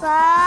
Bye.